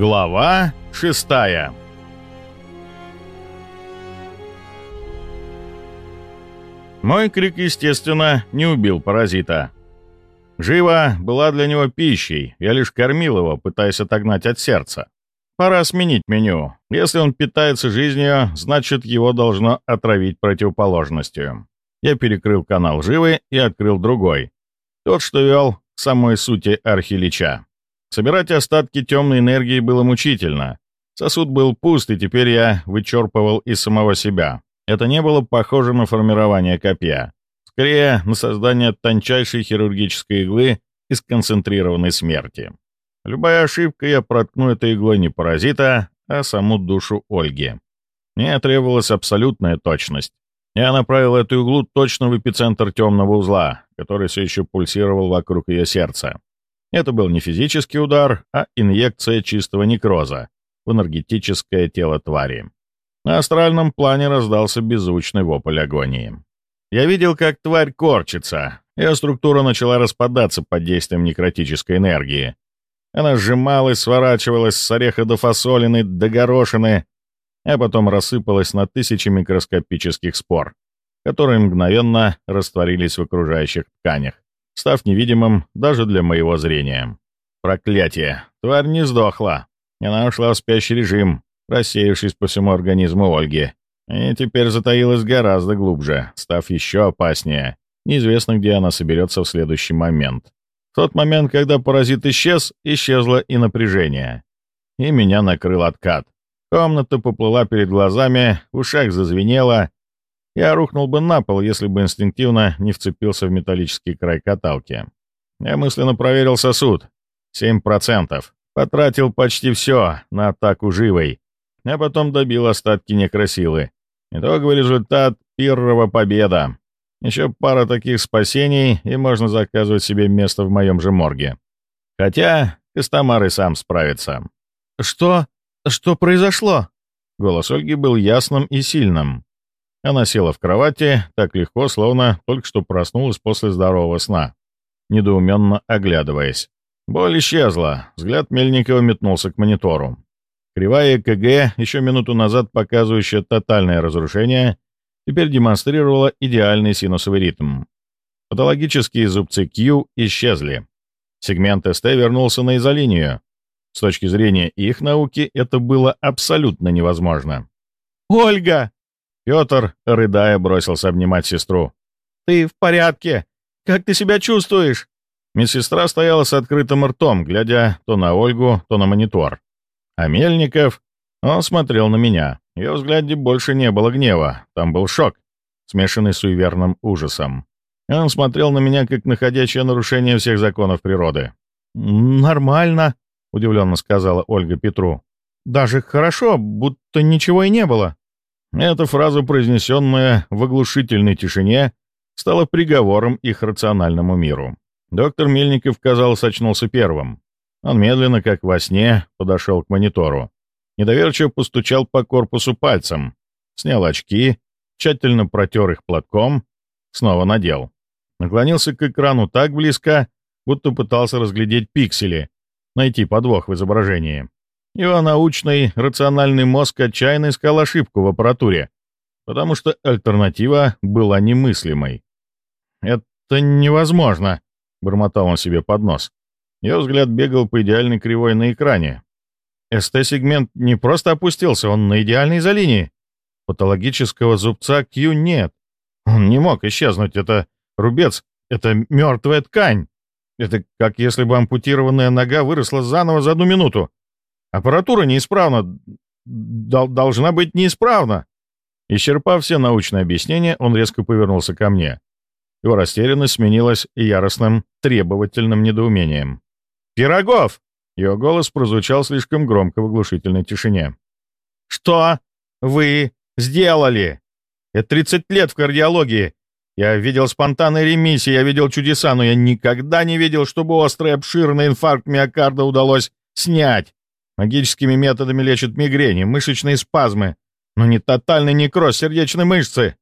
Глава шестая Мой крик, естественно, не убил паразита. Жива была для него пищей, я лишь кормил его, пытаясь отогнать от сердца. Пора сменить меню. Если он питается жизнью, значит, его должно отравить противоположностью. Я перекрыл канал живы и открыл другой. Тот, что вел самой сути архилича. Собирать остатки темной энергии было мучительно. Сосуд был пуст, и теперь я вычерпывал из самого себя. Это не было похоже на формирование копья. Скорее, на создание тончайшей хирургической иглы из концентрированной смерти. Любая ошибка, я проткну этой иглой не паразита, а саму душу Ольги. Мне требовалась абсолютная точность. Я направил эту иглу точно в эпицентр темного узла, который все еще пульсировал вокруг ее сердца. Это был не физический удар, а инъекция чистого некроза в энергетическое тело твари. На астральном плане раздался беззвучный вопль агонии. Я видел, как тварь корчится. Ее структура начала распадаться под действием некротической энергии. Она сжималась, сворачивалась с ореха до фасолины, до горошины, а потом рассыпалась на тысячи микроскопических спор, которые мгновенно растворились в окружающих тканях став невидимым даже для моего зрения. Проклятие! Тварь не сдохла. Она ушла в спящий режим, рассеявшись по всему организму Ольги. И теперь затаилась гораздо глубже, став еще опаснее. Неизвестно, где она соберется в следующий момент. В тот момент, когда паразит исчез, исчезло и напряжение. И меня накрыл откат. Комната поплыла перед глазами, в ушах зазвенело, я рухнул бы на пол, если бы инстинктивно не вцепился в металлический край каталки. Я мысленно проверил сосуд. 7%. Потратил почти все на атаку живой, а потом добил остатки некросилы. Итоговый результат — первого победа. Еще пара таких спасений, и можно заказывать себе место в моем же морге. Хотя Костомар и сам справится. «Что? Что произошло?» Голос Ольги был ясным и сильным. Она села в кровати так легко, словно только что проснулась после здорового сна, недоуменно оглядываясь. Боль исчезла, взгляд Мельникова метнулся к монитору. Кривая КГ, еще минуту назад показывающая тотальное разрушение, теперь демонстрировала идеальный синусовый ритм. Патологические зубцы Q исчезли. Сегмент СТ вернулся на изолинию. С точки зрения их науки это было абсолютно невозможно. «Ольга!» Петр, рыдая, бросился обнимать сестру. «Ты в порядке? Как ты себя чувствуешь?» Медсестра стояла с открытым ртом, глядя то на Ольгу, то на монитор. А Мельников, он смотрел на меня. В его взгляде больше не было гнева, там был шок, смешанный с суеверным ужасом. Он смотрел на меня, как находящее нарушение всех законов природы. «Нормально», — удивленно сказала Ольга Петру. «Даже хорошо, будто ничего и не было». Эта фраза, произнесенная в оглушительной тишине, стала приговором их рациональному миру. Доктор Мельников, казалось, очнулся первым. Он медленно, как во сне, подошел к монитору. Недоверчиво постучал по корпусу пальцем, снял очки, тщательно протер их платком, снова надел. Наклонился к экрану так близко, будто пытался разглядеть пиксели, найти подвох в изображении. Его научный, рациональный мозг отчаянно искал ошибку в аппаратуре, потому что альтернатива была немыслимой. «Это невозможно», — бормотал он себе под нос. Его взгляд бегал по идеальной кривой на экране. СТ-сегмент не просто опустился, он на идеальной изолинии. Патологического зубца Q нет. Он не мог исчезнуть, это рубец, это мертвая ткань. Это как если бы ампутированная нога выросла заново за одну минуту. Аппаратура неисправна. Дол должна быть неисправна. Исчерпав все научные объяснения, он резко повернулся ко мне. Его растерянность сменилась яростным, требовательным недоумением. «Пирогов!» Его голос прозвучал слишком громко в оглушительной тишине. «Что вы сделали? Я 30 лет в кардиологии. Я видел спонтанные ремиссии, я видел чудеса, но я никогда не видел, чтобы острый обширный инфаркт миокарда удалось снять. Магическими методами лечат мигрени, мышечные спазмы, но не тотальный некроз сердечной мышцы.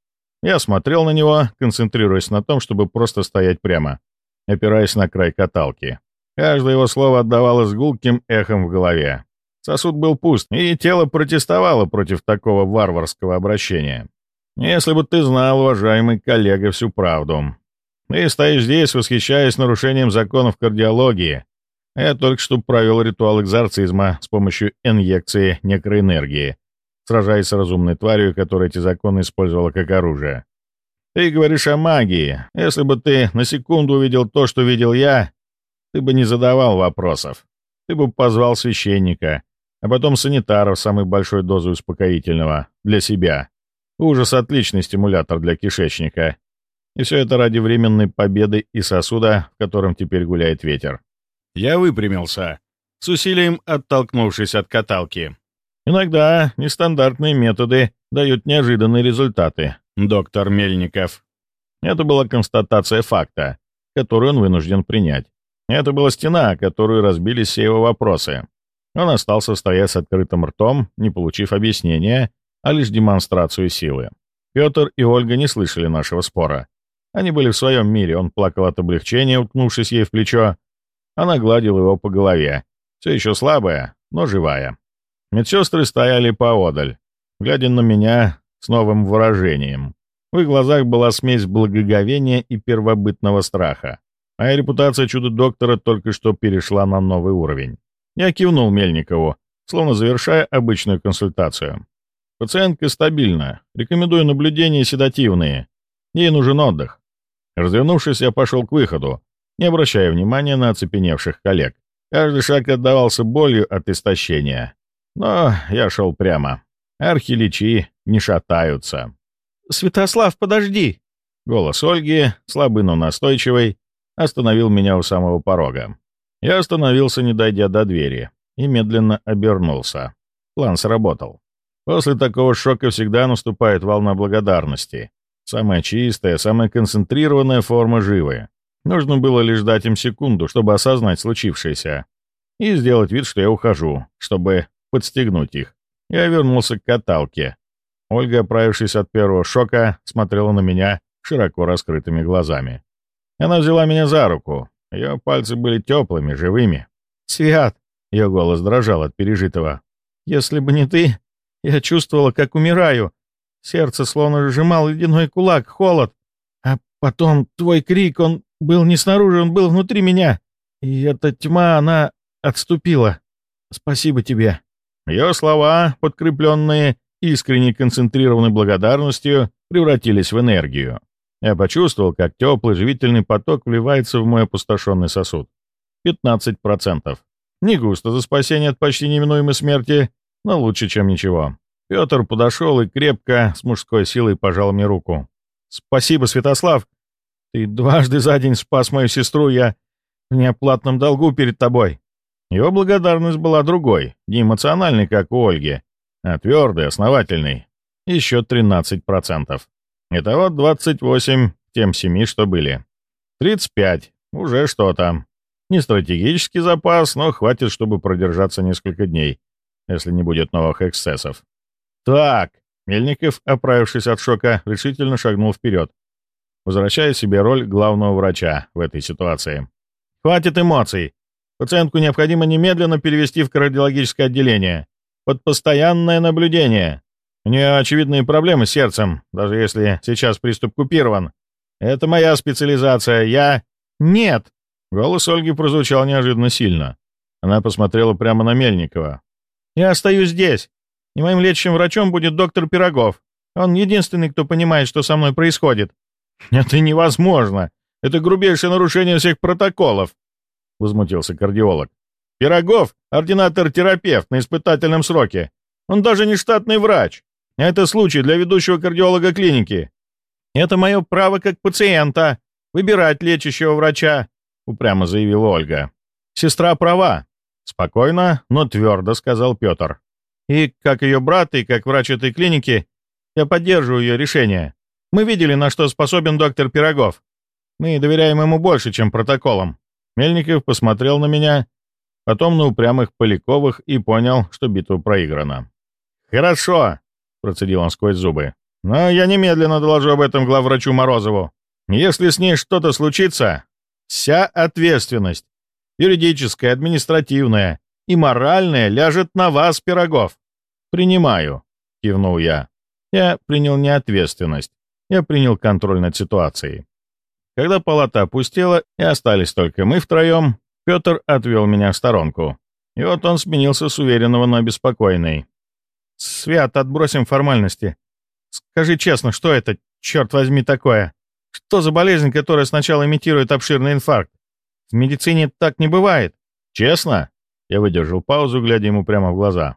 Я смотрел на него, концентрируясь на том, чтобы просто стоять прямо, опираясь на край каталки. Каждое его слово отдавалось гулким эхом в голове. Сосуд был пуст, и тело протестовало против такого варварского обращения. Если бы ты знал, уважаемый коллега, всю правду. Ты стоишь здесь, восхищаясь нарушением законов кардиологии. Я только что провел ритуал экзорцизма с помощью инъекции некроэнергии, сражаясь с разумной тварью, которая эти законы использовала как оружие. Ты говоришь о магии. Если бы ты на секунду увидел то, что видел я, ты бы не задавал вопросов. Ты бы позвал священника, а потом санитаров с самой большой дозой успокоительного для себя. Ужас — отличный стимулятор для кишечника. И все это ради временной победы и сосуда, в котором теперь гуляет ветер. Я выпрямился, с усилием оттолкнувшись от каталки. Иногда нестандартные методы дают неожиданные результаты, доктор Мельников. Это была констатация факта, которую он вынужден принять. Это была стена, которую разбились все его вопросы. Он остался стоять с открытым ртом, не получив объяснения, а лишь демонстрацию силы. Петр и Ольга не слышали нашего спора. Они были в своем мире, он плакал от облегчения, уткнувшись ей в плечо. Она гладила его по голове. Все еще слабая, но живая. Медсестры стояли поодаль, глядя на меня с новым выражением. В их глазах была смесь благоговения и первобытного страха. Моя репутация чудо-доктора только что перешла на новый уровень. Я кивнул Мельникову, словно завершая обычную консультацию. Пациентка стабильна. Рекомендую наблюдения седативные. Ей нужен отдых. Развернувшись, я пошел к выходу, не обращая внимания на оцепеневших коллег. Каждый шаг отдавался болью от истощения. Но я шел прямо. Архиличи не шатаются. «Святослав, подожди!» Голос Ольги, слабый, но настойчивый, остановил меня у самого порога. Я остановился, не дойдя до двери, и медленно обернулся. План сработал. После такого шока всегда наступает волна благодарности. Самая чистая, самая концентрированная форма живы. Нужно было лишь дать им секунду, чтобы осознать случившееся. И сделать вид, что я ухожу, чтобы подстегнуть их. Я вернулся к каталке. Ольга, оправившись от первого шока, смотрела на меня широко раскрытыми глазами. Она взяла меня за руку, ее пальцы были теплыми, живыми. «Свят!» — ее голос дрожал от пережитого. «Если бы не ты, я чувствовала, как умираю. Сердце словно сжимал ледяной кулак, холод. А потом твой крик, он был не снаружи, он был внутри меня. И эта тьма, она отступила. Спасибо тебе». Ее слова, подкрепленные искренней концентрированной благодарностью, превратились в энергию. Я почувствовал, как теплый живительный поток вливается в мой опустошенный сосуд. 15%. Не густо за спасение от почти неминуемой смерти, но лучше, чем ничего. Петр подошел и крепко, с мужской силой пожал мне руку. «Спасибо, Святослав. Ты дважды за день спас мою сестру, я в неоплатном долгу перед тобой». Его благодарность была другой, не эмоциональной, как у Ольги, а твердой, основательной. Еще 13%. Итого 28 тем 7, что были. 35. Уже что-то. Не стратегический запас, но хватит, чтобы продержаться несколько дней, если не будет новых эксцессов. Так. Мельников, оправившись от шока, решительно шагнул вперед, возвращая себе роль главного врача в этой ситуации. «Хватит эмоций. Пациентку необходимо немедленно перевести в кардиологическое отделение. Под постоянное наблюдение. У нее очевидные проблемы с сердцем, даже если сейчас приступ купирован. Это моя специализация, я... Нет!» Голос Ольги прозвучал неожиданно сильно. Она посмотрела прямо на Мельникова. «Я остаюсь здесь, и моим лечащим врачом будет доктор Пирогов. Он единственный, кто понимает, что со мной происходит». «Это невозможно! Это грубейшее нарушение всех протоколов!» — возмутился кардиолог. «Пирогов — ординатор-терапевт на испытательном сроке. Он даже не штатный врач. Это случай для ведущего кардиолога клиники. Это мое право как пациента — выбирать лечащего врача», — упрямо заявила Ольга. «Сестра права», — спокойно, но твердо сказал Петр. «И как ее брат, и как врач этой клиники, я поддерживаю ее решение. Мы видели, на что способен доктор Пирогов. Мы доверяем ему больше, чем протоколам». Мельников посмотрел на меня, потом на упрямых Поляковых и понял, что битва проиграна. «Хорошо», — процедил он сквозь зубы. «Но я немедленно доложу об этом главврачу Морозову. Если с ней что-то случится, вся ответственность, юридическая, административная и моральное ляжет на вас, Пирогов. «Принимаю», — кивнул я. Я принял не ответственность, я принял контроль над ситуацией. Когда палата опустела и остались только мы втроем, Петр отвел меня в сторонку. И вот он сменился с уверенного на беспокойный. «Свят, отбросим формальности. Скажи честно, что это, черт возьми, такое? Что за болезнь, которая сначала имитирует обширный инфаркт? В медицине так не бывает». «Честно?» Я выдержал паузу, глядя ему прямо в глаза.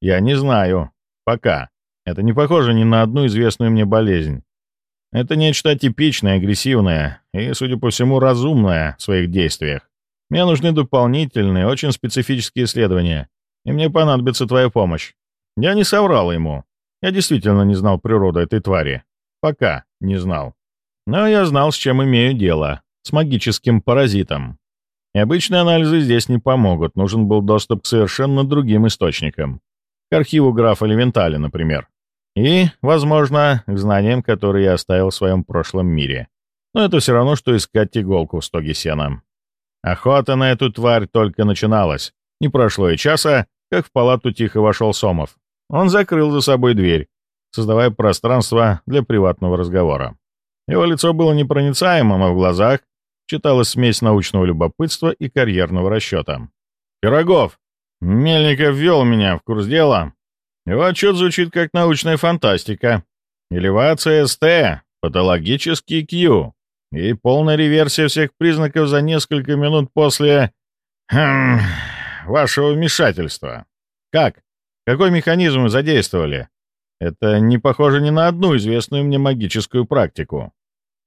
«Я не знаю. Пока. Это не похоже ни на одну известную мне болезнь. Это нечто типичное, агрессивное и, судя по всему, разумное в своих действиях. Мне нужны дополнительные, очень специфические исследования, и мне понадобится твоя помощь. Я не соврал ему. Я действительно не знал природу этой твари. Пока не знал. Но я знал, с чем имею дело. С магическим паразитом. И обычные анализы здесь не помогут. Нужен был доступ к совершенно другим источникам к архиву графа Левентали, например. И, возможно, к знаниям, которые я оставил в своем прошлом мире. Но это все равно, что искать иголку в стоге сена. Охота на эту тварь только начиналась. Не прошло и часа, как в палату тихо вошел Сомов. Он закрыл за собой дверь, создавая пространство для приватного разговора. Его лицо было непроницаемым, а в глазах читалась смесь научного любопытства и карьерного расчета. «Пирогов!» Мельников ввел меня в курс дела. Его отчет звучит как научная фантастика. Элевация СТ, патологический Q и полная реверсия всех признаков за несколько минут после... Хм, вашего вмешательства. Как? Какой механизм вы задействовали? Это не похоже ни на одну известную мне магическую практику.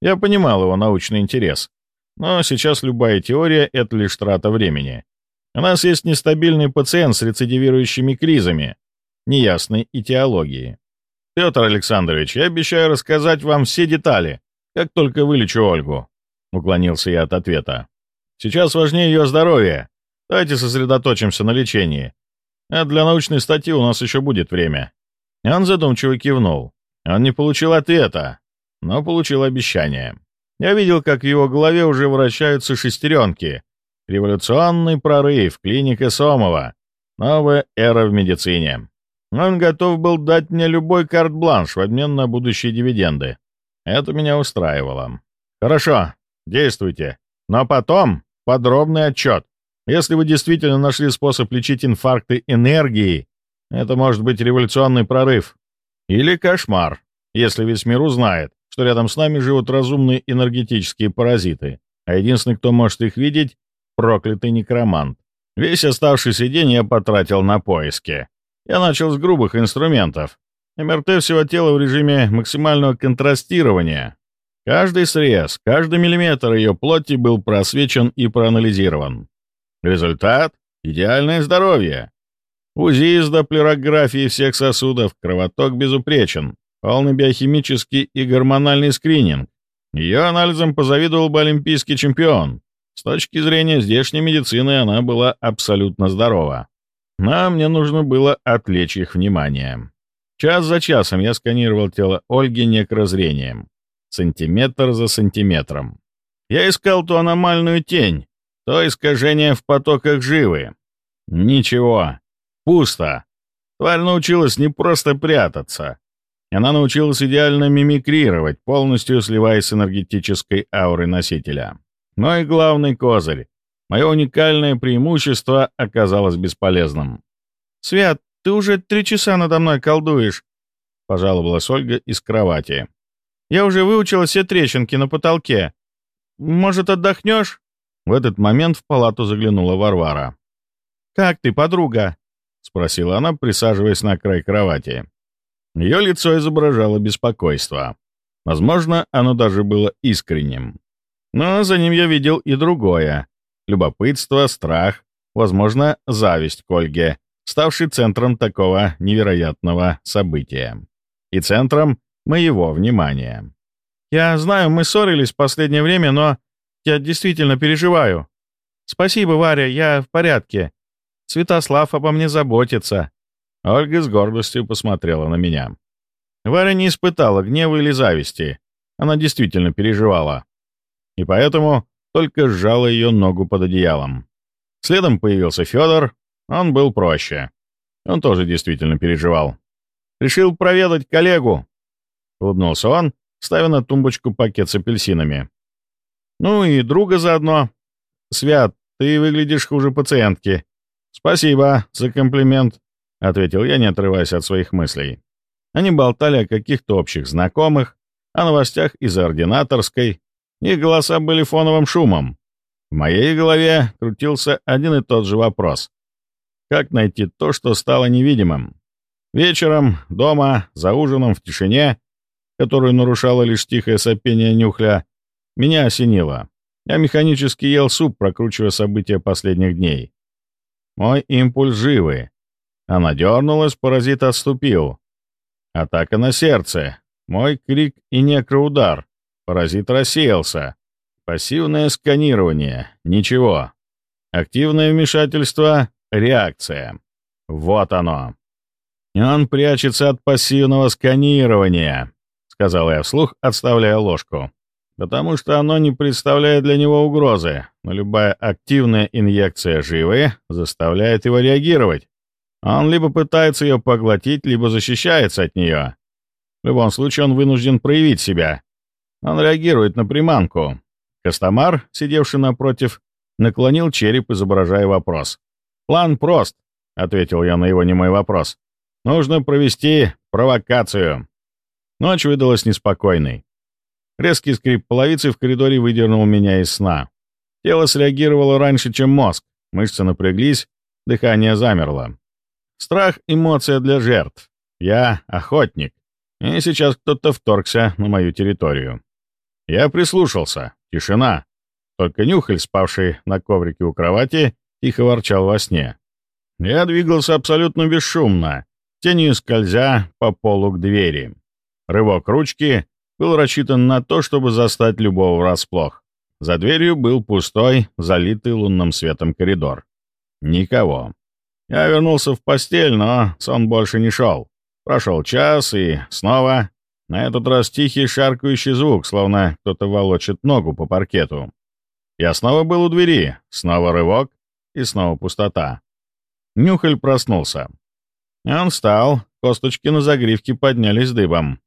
Я понимал его научный интерес. Но сейчас любая теория — это лишь трата времени. У нас есть нестабильный пациент с рецидивирующими кризами, неясной этиологии. Петр Александрович, я обещаю рассказать вам все детали, как только вылечу Ольгу. Уклонился я от ответа. Сейчас важнее ее здоровье. Давайте сосредоточимся на лечении. А для научной статьи у нас еще будет время. Он задумчиво кивнул. Он не получил ответа, но получил обещание. Я видел, как в его голове уже вращаются шестеренки, Революционный прорыв, клиника Сомова. Новая эра в медицине. Он готов был дать мне любой карт-бланш в обмен на будущие дивиденды. Это меня устраивало. Хорошо, действуйте. Но потом подробный отчет. Если вы действительно нашли способ лечить инфаркты энергией, это может быть революционный прорыв. Или кошмар, если весь мир узнает, что рядом с нами живут разумные энергетические паразиты, а единственный, кто может их видеть, проклятый некромант. Весь оставшийся день я потратил на поиски. Я начал с грубых инструментов. МРТ всего тела в режиме максимального контрастирования. Каждый срез, каждый миллиметр ее плоти был просвечен и проанализирован. Результат — идеальное здоровье. УЗИ с доплерографией всех сосудов, кровоток безупречен, полный биохимический и гормональный скрининг. Ее анализом позавидовал бы олимпийский чемпион. С точки зрения здешней медицины она была абсолютно здорова. Но мне нужно было отвлечь их внимание. Час за часом я сканировал тело Ольги некрозрением. Сантиметр за сантиметром. Я искал ту аномальную тень, то искажение в потоках живы. Ничего. Пусто. Тварь научилась не просто прятаться. Она научилась идеально мимикрировать, полностью сливаясь с энергетической аурой носителя. Но и главный козырь. Мое уникальное преимущество оказалось бесполезным. «Свят, ты уже три часа надо мной колдуешь», — пожаловалась Ольга из кровати. «Я уже выучила все трещинки на потолке. Может, отдохнешь?» В этот момент в палату заглянула Варвара. «Как ты, подруга?» — спросила она, присаживаясь на край кровати. Ее лицо изображало беспокойство. Возможно, оно даже было искренним. Но за ним я видел и другое. Любопытство, страх, возможно, зависть к Ольге, ставший центром такого невероятного события. И центром моего внимания. «Я знаю, мы ссорились в последнее время, но я действительно переживаю. Спасибо, Варя, я в порядке. Святослав обо мне заботится». Ольга с гордостью посмотрела на меня. Варя не испытала гнева или зависти. Она действительно переживала и поэтому только сжала ее ногу под одеялом. Следом появился Федор, Он был проще. Он тоже действительно переживал. «Решил проведать коллегу», — улыбнулся он, ставя на тумбочку пакет с апельсинами. «Ну и друга заодно. Свят, ты выглядишь хуже пациентки». «Спасибо за комплимент», — ответил я, не отрываясь от своих мыслей. Они болтали о каких-то общих знакомых, о новостях из ординаторской. Их голоса были фоновым шумом. В моей голове крутился один и тот же вопрос. Как найти то, что стало невидимым? Вечером, дома, за ужином, в тишине, которую нарушало лишь тихое сопение нюхля, меня осенило. Я механически ел суп, прокручивая события последних дней. Мой импульс живый. Она дернулась, паразит отступил. Атака на сердце. Мой крик и некроудар. Паразит рассеялся. Пассивное сканирование. Ничего. Активное вмешательство. Реакция. Вот оно. Он прячется от пассивного сканирования, сказал я вслух, отставляя ложку. Потому что оно не представляет для него угрозы, но любая активная инъекция живы заставляет его реагировать. Он либо пытается ее поглотить, либо защищается от нее. В любом случае он вынужден проявить себя. Он реагирует на приманку. Костомар, сидевший напротив, наклонил череп, изображая вопрос. «План прост», — ответил я на его немой вопрос. «Нужно провести провокацию». Ночь выдалась неспокойной. Резкий скрип половицы в коридоре выдернул меня из сна. Тело среагировало раньше, чем мозг. Мышцы напряглись, дыхание замерло. Страх — эмоция для жертв. Я — охотник. И сейчас кто-то вторгся на мою территорию. Я прислушался. Тишина. Только Нюхаль, спавший на коврике у кровати, тихо ворчал во сне. Я двигался абсолютно бесшумно, тенью скользя по полу к двери. Рывок ручки был рассчитан на то, чтобы застать любого врасплох. За дверью был пустой, залитый лунным светом коридор. Никого. Я вернулся в постель, но сон больше не шел. Прошел час, и снова на этот раз тихий шаркающий звук, словно кто-то волочит ногу по паркету. Я снова был у двери, снова рывок и снова пустота. Нюхаль проснулся. Он встал, косточки на загривке поднялись дыбом.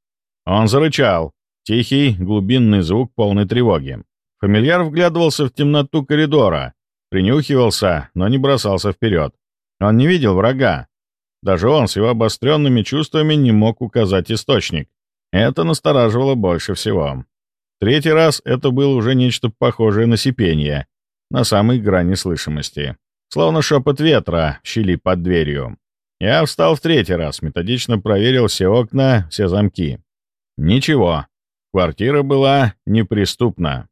Он зарычал. Тихий, глубинный звук полной тревоги. Фамильяр вглядывался в темноту коридора, принюхивался, но не бросался вперед. Он не видел врага. Даже он с его обостренными чувствами не мог указать источник. Это настораживало больше всего. Третий раз это было уже нечто похожее на сипение, на самой грани слышимости. Словно шепот ветра в щели под дверью. Я встал в третий раз, методично проверил все окна, все замки. Ничего. Квартира была неприступна.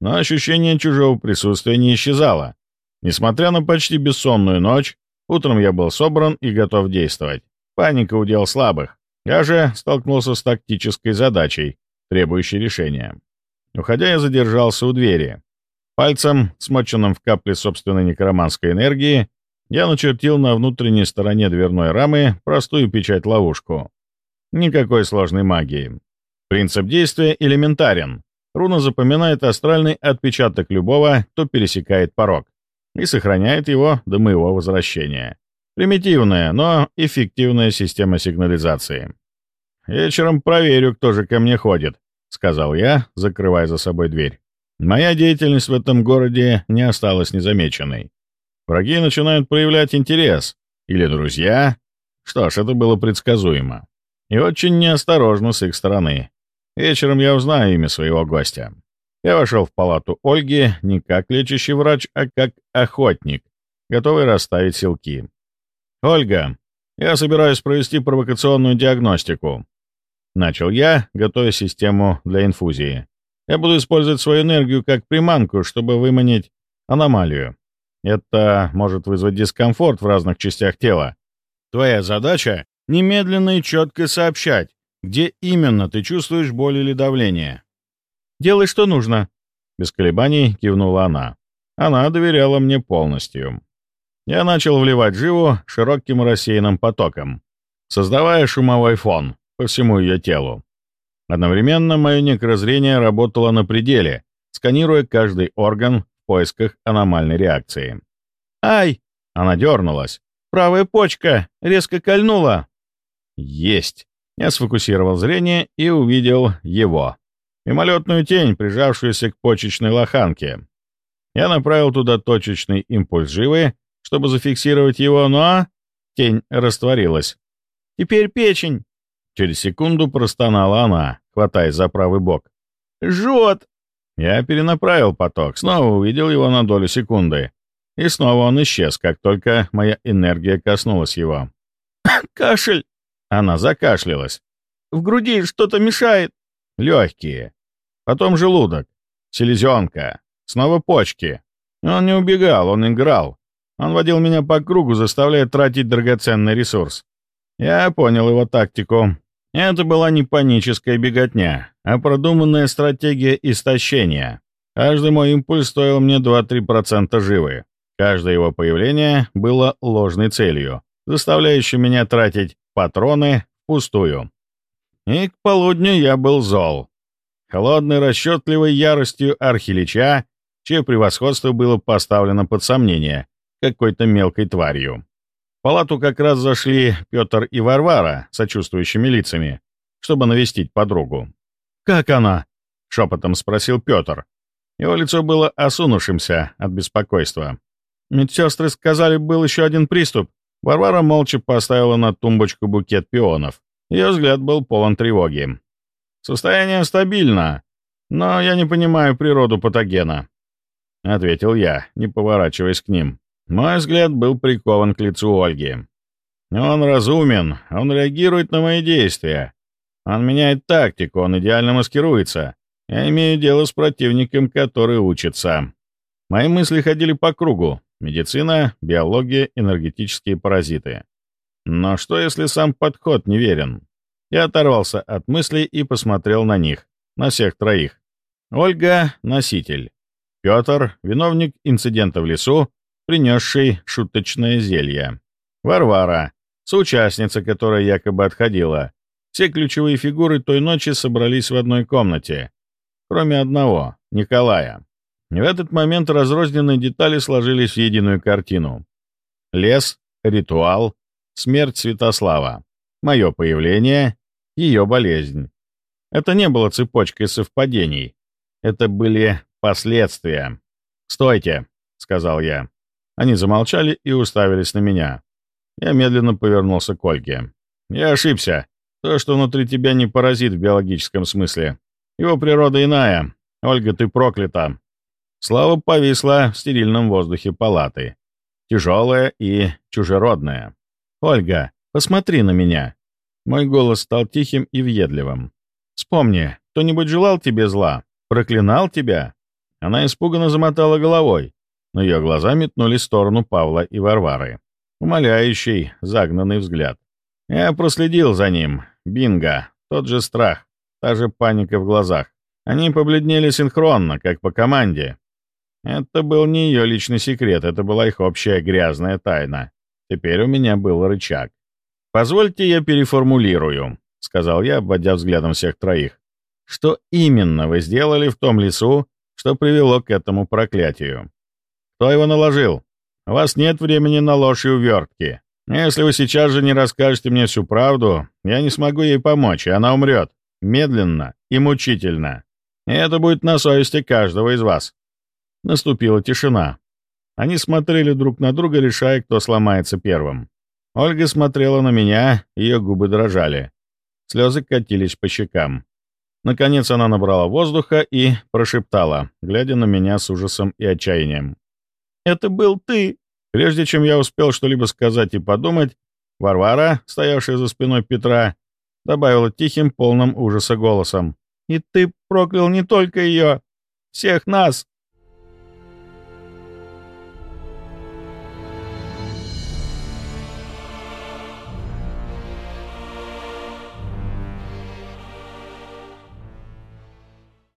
Но ощущение чужого присутствия не исчезало. Несмотря на почти бессонную ночь, утром я был собран и готов действовать. Паника удел слабых. Я же столкнулся с тактической задачей, требующей решения. Уходя, я задержался у двери. Пальцем, смоченным в капле собственной некроманской энергии, я начертил на внутренней стороне дверной рамы простую печать-ловушку. Никакой сложной магии. Принцип действия элементарен. Руна запоминает астральный отпечаток любого, кто пересекает порог, и сохраняет его до моего возвращения. Примитивная, но эффективная система сигнализации. «Вечером проверю, кто же ко мне ходит», — сказал я, закрывая за собой дверь. Моя деятельность в этом городе не осталась незамеченной. Враги начинают проявлять интерес. Или друзья. Что ж, это было предсказуемо. И очень неосторожно с их стороны. Вечером я узнаю имя своего гостя. Я вошел в палату Ольги не как лечащий врач, а как охотник, готовый расставить силки. «Ольга, я собираюсь провести провокационную диагностику». Начал я, готовя систему для инфузии. Я буду использовать свою энергию как приманку, чтобы выманить аномалию. Это может вызвать дискомфорт в разных частях тела. Твоя задача — немедленно и четко сообщать, где именно ты чувствуешь боль или давление. «Делай, что нужно», — без колебаний кивнула она. Она доверяла мне полностью. Я начал вливать живу широким рассеянным потоком, создавая шумовой фон по всему ее телу. Одновременно мое некрозрение работало на пределе, сканируя каждый орган в поисках аномальной реакции. «Ай!» — она дернулась, правая почка резко кольнула». «Есть!» Я сфокусировал зрение и увидел его. Мимолетную тень, прижавшуюся к почечной лоханке. Я направил туда точечный импульс живы, чтобы зафиксировать его, но... Тень растворилась. «Теперь печень!» Через секунду простонала она, хватаясь за правый бок. «Жжет!» Я перенаправил поток, снова увидел его на долю секунды. И снова он исчез, как только моя энергия коснулась его. «Кашель!» Она закашлялась. «В груди что-то мешает!» Легкие. Потом желудок. Селезенка. Снова почки. Он не убегал, он играл. Он водил меня по кругу, заставляя тратить драгоценный ресурс. Я понял его тактику. Это была не паническая беготня, а продуманная стратегия истощения. Каждый мой импульс стоил мне 2-3% живы. Каждое его появление было ложной целью, заставляющей меня тратить патроны впустую. И к полудню я был зол. Холодной, расчетливой яростью архилича, чье превосходство было поставлено под сомнение какой-то мелкой тварью. В палату как раз зашли Петр и Варвара сочувствующими лицами, чтобы навестить подругу. «Как она?» — шепотом спросил Петр. Его лицо было осунувшимся от беспокойства. Медсестры сказали, был еще один приступ. Варвара молча поставила на тумбочку букет пионов. Ее взгляд был полон тревоги. «Состояние стабильно, но я не понимаю природу патогена», — ответил я, не поворачиваясь к ним. Мой взгляд был прикован к лицу Ольги. Он разумен, он реагирует на мои действия. Он меняет тактику, он идеально маскируется. Я имею дело с противником, который учится. Мои мысли ходили по кругу. Медицина, биология, энергетические паразиты. Но что, если сам подход неверен? Я оторвался от мыслей и посмотрел на них, на всех троих. Ольга — носитель. Петр — виновник инцидента в лесу, принесший шуточное зелье. Варвара, соучастница, которая якобы отходила. Все ключевые фигуры той ночи собрались в одной комнате, кроме одного — Николая. В этот момент разрозненные детали сложились в единую картину. Лес, ритуал, смерть Святослава, мое появление, ее болезнь. Это не было цепочкой совпадений. Это были последствия. «Стойте», — сказал я. Они замолчали и уставились на меня. Я медленно повернулся к Ольге. «Я ошибся. То, что внутри тебя не паразит в биологическом смысле. Его природа иная. Ольга, ты проклята». Слава повисла в стерильном воздухе палаты. Тяжелая и чужеродная. «Ольга, посмотри на меня». Мой голос стал тихим и въедливым. «Вспомни, кто-нибудь желал тебе зла? Проклинал тебя?» Она испуганно замотала головой но ее глаза метнулись в сторону Павла и Варвары. Умоляющий, загнанный взгляд. Я проследил за ним. Бинго. Тот же страх. Та же паника в глазах. Они побледнели синхронно, как по команде. Это был не ее личный секрет, это была их общая грязная тайна. Теперь у меня был рычаг. «Позвольте я переформулирую», — сказал я, обводя взглядом всех троих. «Что именно вы сделали в том лесу, что привело к этому проклятию?» Кто его наложил? У вас нет времени на ложь и увертки. Если вы сейчас же не расскажете мне всю правду, я не смогу ей помочь, и она умрет. Медленно и мучительно. И это будет на совести каждого из вас. Наступила тишина. Они смотрели друг на друга, решая, кто сломается первым. Ольга смотрела на меня, ее губы дрожали. Слезы катились по щекам. Наконец она набрала воздуха и прошептала, глядя на меня с ужасом и отчаянием. Это был ты!» Прежде чем я успел что-либо сказать и подумать, Варвара, стоявшая за спиной Петра, добавила тихим, полным ужаса голосом. «И ты проклял не только ее, всех нас!»